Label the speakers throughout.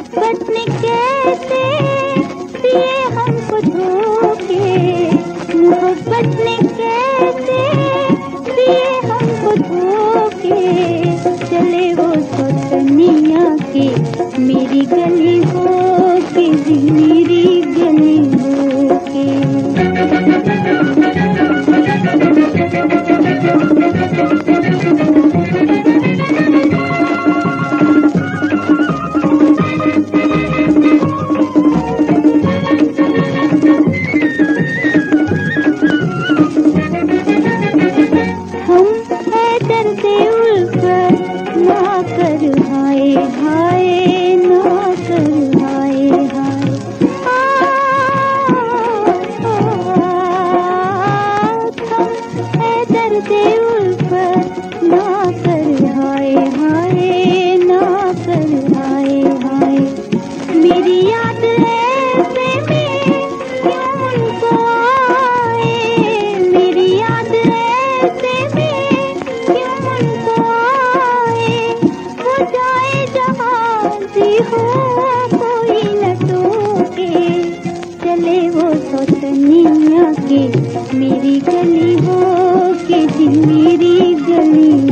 Speaker 1: पत्नी ने कैसे? पिए Deus. के मेरी गली हो के जी मेरी गली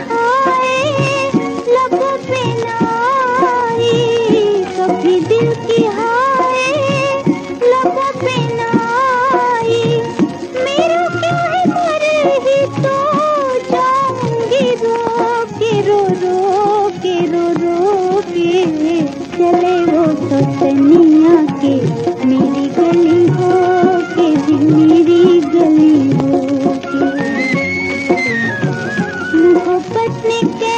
Speaker 1: picnic.